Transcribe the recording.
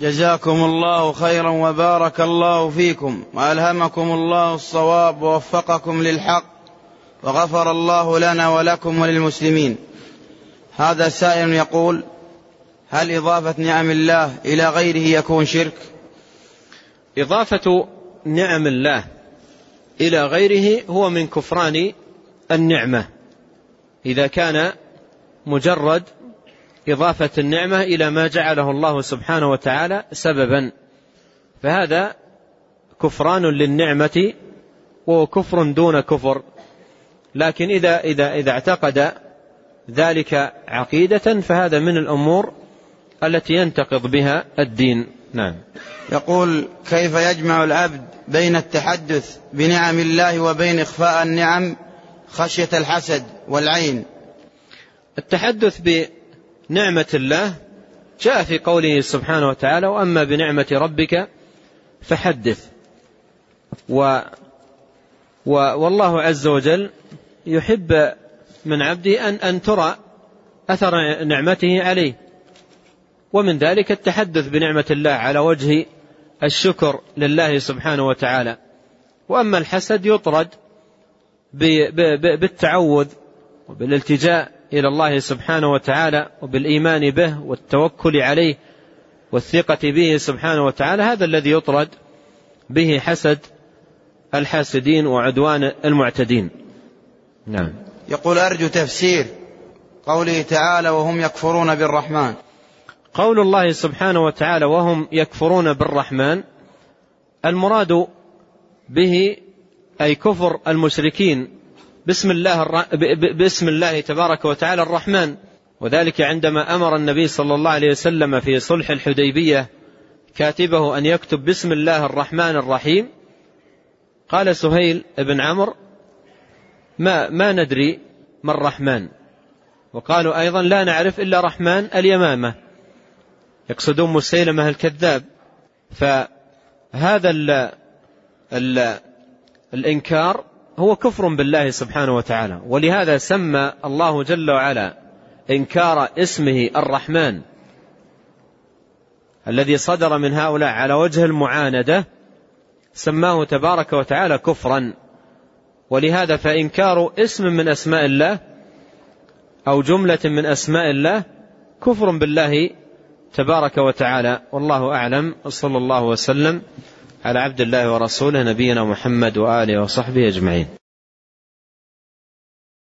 جزاكم الله خيرا وبارك الله فيكم وألهمكم الله الصواب ووفقكم للحق وغفر الله لنا ولكم وللمسلمين. هذا سائل يقول هل إضافة نعم الله إلى غيره يكون شرك؟ إضافة نعم الله إلى غيره هو من كفران النعمة إذا كان مجرد إضافة النعمة إلى ما جعله الله سبحانه وتعالى سببا. فهذا كفران للنعمة وهو كفر دون كفر. لكن إذا إذا إذا اعتقد ذلك عقيدة فهذا من الأمور التي ينتقض بها الدين. نعم. يقول كيف يجمع العبد بين التحدث بنعم الله وبين إخفاء النعم خشية الحسد والعين؟ التحدث نعمة الله جاء في قوله سبحانه وتعالى وأما بنعمة ربك فحدث. و و والله عز وجل يحب من عبده أن, أن ترى أثر نعمته عليه. ومن ذلك التحدث بنعمة الله على وجه الشكر لله سبحانه وتعالى. وأما الحسد يطرد بالتعوذ وبالالتجاء إلى الله سبحانه وتعالى وبالإيمان به والتوكل عليه والثقة به سبحانه وتعالى هذا الذي يطرد به حسد الحاسدين وعدوان المعتدين. نعم. يقول أرجو تفسير قوله تعالى وهم يكفرون بالرحمن قول الله سبحانه وتعالى وهم يكفرون بالرحمن المراد به أي كفر المشركين باسم الله باسم الله تبارك وتعالى الرحمن. وذلك عندما أمر النبي صلى الله عليه وسلم في صلح الحديبية كاتبه أن يكتب بسم الله الرحمن الرحيم. قال سهيل بن عمرو ما ما ندري ما الرحمن. وقالوا أيضا لا نعرف إلا رحمن اليمامة. يقصدون مسيلمه الكذاب. فهذا ال ال الإنكار هو كفر بالله سبحانه وتعالى. ولهذا سمى الله جل وعلا إنكار اسمه الرحمن الذي صدر من هؤلاء على وجه المعاندة سماه تبارك وتعالى كفرا. ولهذا فإنكار اسم من أسماء الله أو جملة من أسماء الله كفر بالله تبارك وتعالى. والله أعلم. صلى الله وسلم. على عبد الله ورسوله نبينا محمد وآله وصحبه أجمعين.